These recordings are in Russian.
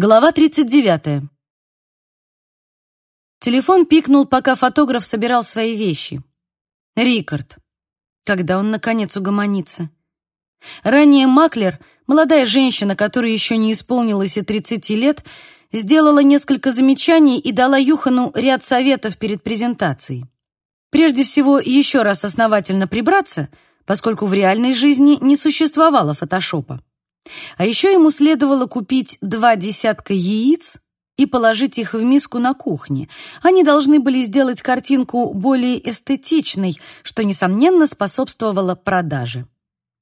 Глава 39. Телефон пикнул, пока фотограф собирал свои вещи. Рикард. Когда он, наконец, угомонится? Ранее Маклер, молодая женщина, которой еще не исполнилось и 30 лет, сделала несколько замечаний и дала Юхану ряд советов перед презентацией. Прежде всего, еще раз основательно прибраться, поскольку в реальной жизни не существовало фотошопа. А еще ему следовало купить два десятка яиц и положить их в миску на кухне. Они должны были сделать картинку более эстетичной, что, несомненно, способствовало продаже.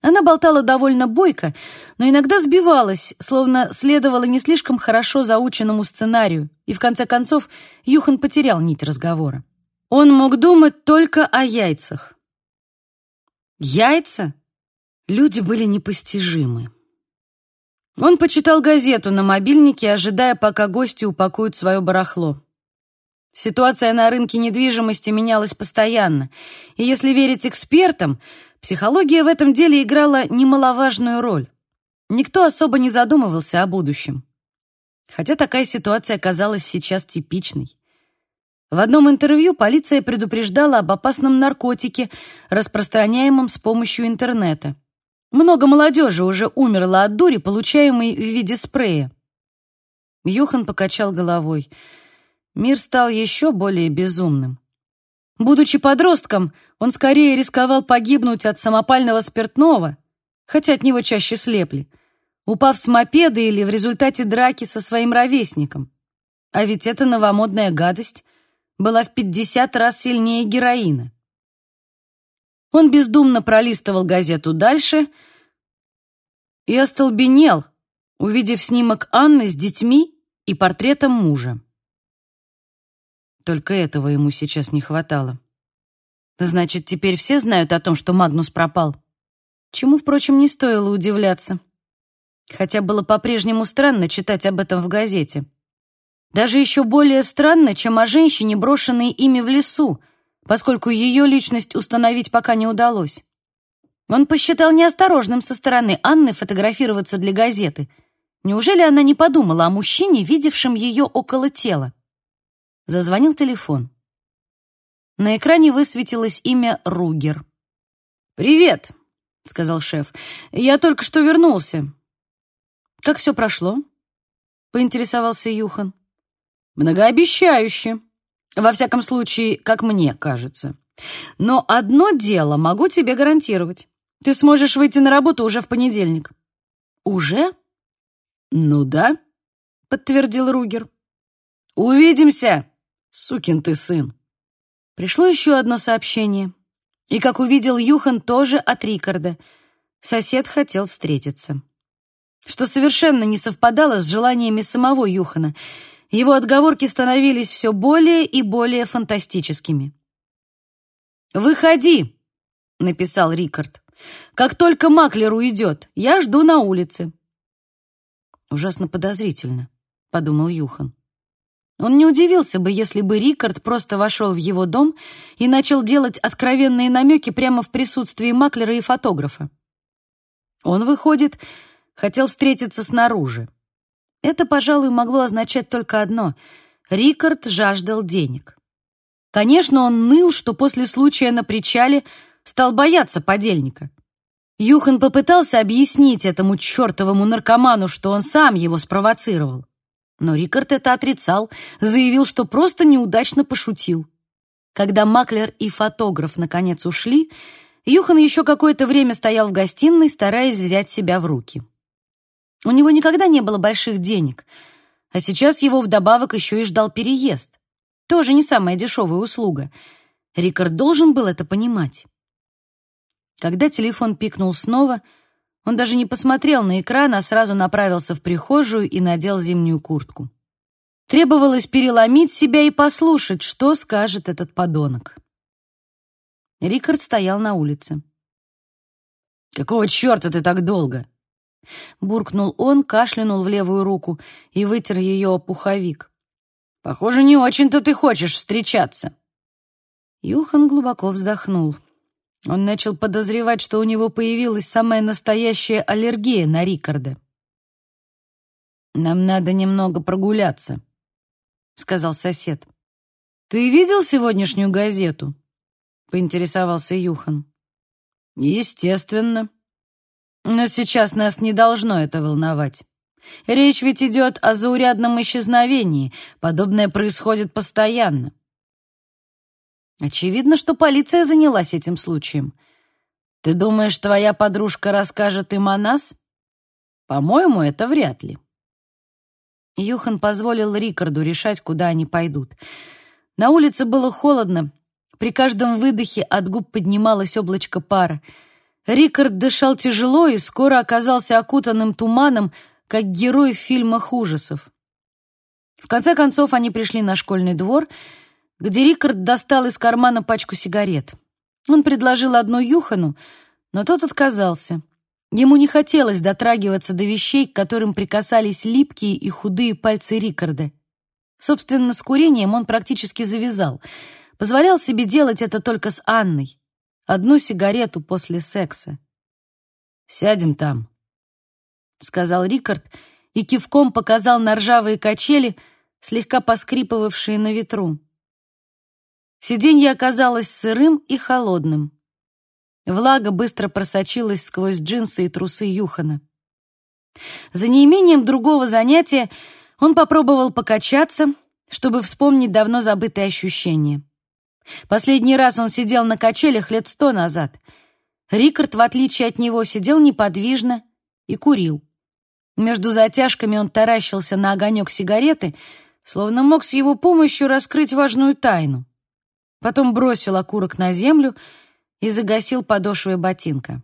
Она болтала довольно бойко, но иногда сбивалась, словно следовала не слишком хорошо заученному сценарию, и в конце концов Юхан потерял нить разговора. Он мог думать только о яйцах. Яйца? Люди были непостижимы. Он почитал газету на мобильнике, ожидая, пока гости упакуют свое барахло. Ситуация на рынке недвижимости менялась постоянно, и если верить экспертам, психология в этом деле играла немаловажную роль. Никто особо не задумывался о будущем. Хотя такая ситуация казалась сейчас типичной. В одном интервью полиция предупреждала об опасном наркотике, распространяемом с помощью интернета. Много молодежи уже умерло от дури, получаемой в виде спрея. Юхан покачал головой. Мир стал еще более безумным. Будучи подростком, он скорее рисковал погибнуть от самопального спиртного, хотя от него чаще слепли, упав с мопеда или в результате драки со своим ровесником. А ведь эта новомодная гадость была в 50 раз сильнее героина. Он бездумно пролистывал газету дальше и остолбенел, увидев снимок Анны с детьми и портретом мужа. Только этого ему сейчас не хватало. Значит, теперь все знают о том, что Магнус пропал. Чему, впрочем, не стоило удивляться. Хотя было по-прежнему странно читать об этом в газете. Даже еще более странно, чем о женщине, брошенной ими в лесу, поскольку ее личность установить пока не удалось. Он посчитал неосторожным со стороны Анны фотографироваться для газеты. Неужели она не подумала о мужчине, видевшем ее около тела? Зазвонил телефон. На экране высветилось имя Ругер. «Привет», — сказал шеф. «Я только что вернулся». «Как все прошло?» — поинтересовался Юхан. «Многообещающе», во всяком случае, как мне кажется. Но одно дело могу тебе гарантировать. Ты сможешь выйти на работу уже в понедельник. Уже? Ну да, подтвердил Ругер. Увидимся, сукин ты сын. Пришло еще одно сообщение. И, как увидел Юхан, тоже от Рикарда. Сосед хотел встретиться. Что совершенно не совпадало с желаниями самого Юхана — его отговорки становились все более и более фантастическими. «Выходи!» — написал Рикард. «Как только Маклер уйдет, я жду на улице». «Ужасно подозрительно», — подумал Юхан. Он не удивился бы, если бы Рикард просто вошел в его дом и начал делать откровенные намеки прямо в присутствии Маклера и фотографа. Он, выходит, хотел встретиться снаружи. Это, пожалуй, могло означать только одно — Рикард жаждал денег. Конечно, он ныл, что после случая на причале стал бояться подельника. Юхан попытался объяснить этому чертовому наркоману, что он сам его спровоцировал. Но Рикард это отрицал, заявил, что просто неудачно пошутил. Когда маклер и фотограф наконец ушли, Юхан еще какое-то время стоял в гостиной, стараясь взять себя в руки. У него никогда не было больших денег, а сейчас его вдобавок еще и ждал переезд. Тоже не самая дешевая услуга. Рикард должен был это понимать. Когда телефон пикнул снова, он даже не посмотрел на экран, а сразу направился в прихожую и надел зимнюю куртку. Требовалось переломить себя и послушать, что скажет этот подонок. Рикард стоял на улице. «Какого черта ты так долго?» Буркнул он, кашлянул в левую руку и вытер ее пуховик. «Похоже, не очень-то ты хочешь встречаться». Юхан глубоко вздохнул. Он начал подозревать, что у него появилась самая настоящая аллергия на Рикарда. «Нам надо немного прогуляться», — сказал сосед. «Ты видел сегодняшнюю газету?» — поинтересовался Юхан. «Естественно. Но сейчас нас не должно это волновать. Речь ведь идет о заурядном исчезновении. Подобное происходит постоянно. Очевидно, что полиция занялась этим случаем. Ты думаешь, твоя подружка расскажет им о нас? По-моему, это вряд ли. Юхан позволил Рикарду решать, куда они пойдут. На улице было холодно. При каждом выдохе от губ поднималось облачко пара. Рикард дышал тяжело и скоро оказался окутанным туманом, как герой в фильмах ужасов. В конце концов они пришли на школьный двор, где Рикард достал из кармана пачку сигарет. Он предложил одну Юхану, но тот отказался. Ему не хотелось дотрагиваться до вещей, к которым прикасались липкие и худые пальцы Рикарда. Собственно, с курением он практически завязал. Позволял себе делать это только с Анной. Одну сигарету после секса. «Сядем там», — сказал Рикард и кивком показал на ржавые качели, слегка поскрипывавшие на ветру. Сиденье оказалось сырым и холодным. Влага быстро просочилась сквозь джинсы и трусы Юхана. За неимением другого занятия он попробовал покачаться, чтобы вспомнить давно забытые ощущения. Последний раз он сидел на качелях лет сто назад. Рикард, в отличие от него, сидел неподвижно и курил. Между затяжками он таращился на огонек сигареты, словно мог с его помощью раскрыть важную тайну. Потом бросил окурок на землю и загасил подошвой ботинка.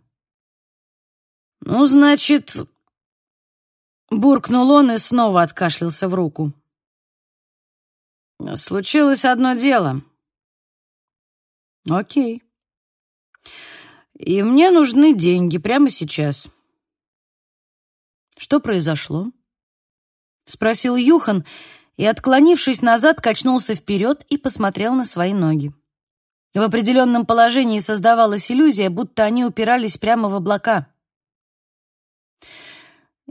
«Ну, значит...» Буркнул он и снова откашлялся в руку. «Случилось одно дело». «Окей. И мне нужны деньги прямо сейчас». «Что произошло?» — спросил Юхан, и, отклонившись назад, качнулся вперед и посмотрел на свои ноги. В определенном положении создавалась иллюзия, будто они упирались прямо в облака.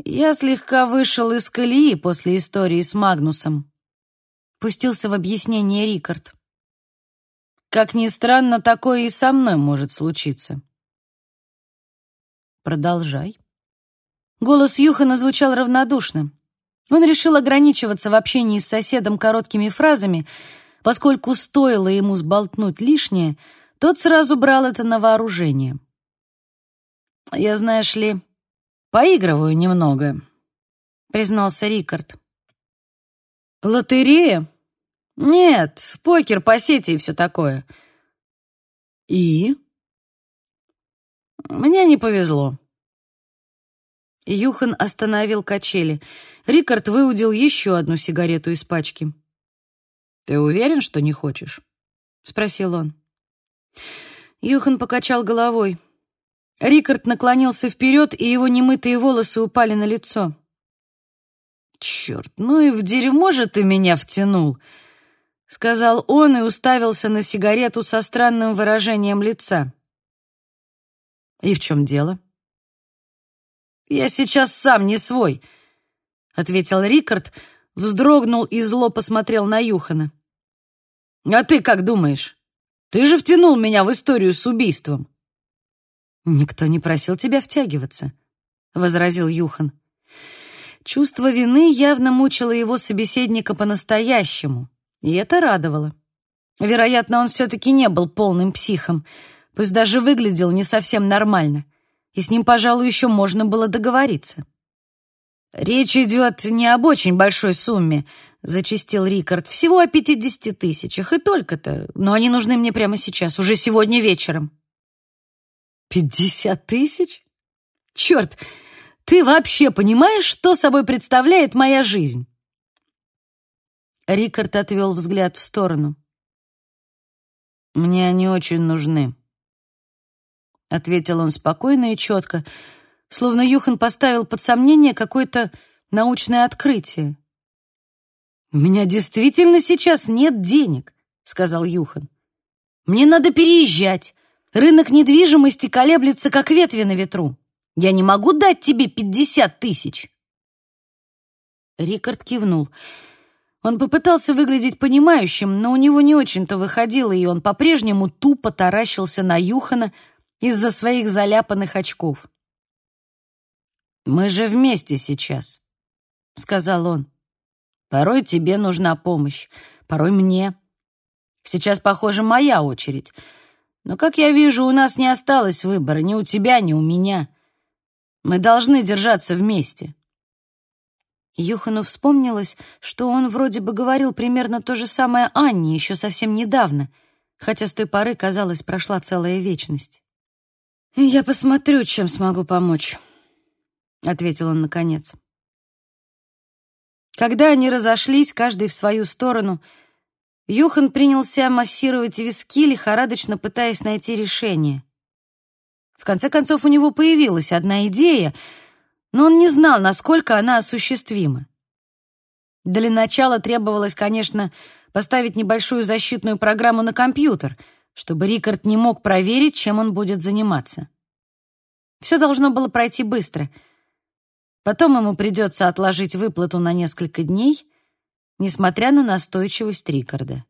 «Я слегка вышел из колеи после истории с Магнусом», — пустился в объяснение Рикард. «Как ни странно, такое и со мной может случиться». «Продолжай», Голос Юхана звучал равнодушно. Он решил ограничиваться в общении с соседом короткими фразами, поскольку стоило ему сболтнуть лишнее, тот сразу брал это на вооружение. «Я, знаешь ли, поигрываю немного», — признался Рикард. «Лотерея? Нет, покер по сети и все такое». «И?» «Мне не повезло». Юхан остановил качели. Рикард выудил еще одну сигарету из пачки. «Ты уверен, что не хочешь?» — спросил он. Юхан покачал головой. Рикард наклонился вперед, и его немытые волосы упали на лицо. «Черт, ну и в дерьмо же ты меня втянул!» — сказал он и уставился на сигарету со странным выражением лица. «И в чем дело?» «Я сейчас сам не свой», — ответил Рикард, вздрогнул и зло посмотрел на Юхана. «А ты как думаешь? Ты же втянул меня в историю с убийством». «Никто не просил тебя втягиваться», — возразил Юхан. Чувство вины явно мучило его собеседника по-настоящему, и это радовало. Вероятно, он все-таки не был полным психом, пусть даже выглядел не совсем нормально и с ним, пожалуй, еще можно было договориться. «Речь идет не об очень большой сумме», — зачистил Рикард, «всего о пятидесяти тысячах, и только-то, но они нужны мне прямо сейчас, уже сегодня вечером». «Пятьдесят тысяч? Черт, ты вообще понимаешь, что собой представляет моя жизнь?» Рикард отвел взгляд в сторону. «Мне они очень нужны», ответил он спокойно и четко, словно Юхан поставил под сомнение какое-то научное открытие. «У меня действительно сейчас нет денег», — сказал Юхан. «Мне надо переезжать. Рынок недвижимости колеблется, как ветви на ветру. Я не могу дать тебе пятьдесят тысяч». Рикард кивнул. Он попытался выглядеть понимающим, но у него не очень-то выходило, и он по-прежнему тупо таращился на Юхана из-за своих заляпанных очков. «Мы же вместе сейчас», — сказал он. «Порой тебе нужна помощь, порой мне. Сейчас, похоже, моя очередь. Но, как я вижу, у нас не осталось выбора ни у тебя, ни у меня. Мы должны держаться вместе». Юхану вспомнилось, что он вроде бы говорил примерно то же самое Анне еще совсем недавно, хотя с той поры, казалось, прошла целая вечность. «Я посмотрю, чем смогу помочь», — ответил он наконец. Когда они разошлись, каждый в свою сторону, Юхан принялся массировать виски, лихорадочно пытаясь найти решение. В конце концов, у него появилась одна идея, но он не знал, насколько она осуществима. Для начала требовалось, конечно, поставить небольшую защитную программу на компьютер, чтобы Рикард не мог проверить, чем он будет заниматься. Все должно было пройти быстро — Потом ему придется отложить выплату на несколько дней, несмотря на настойчивость Рикарда.